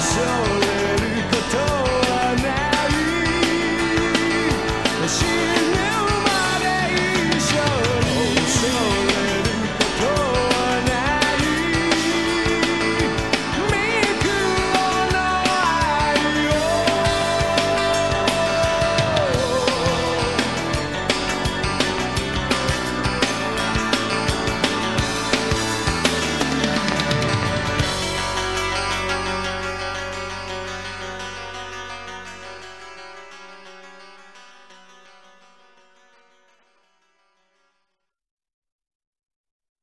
show.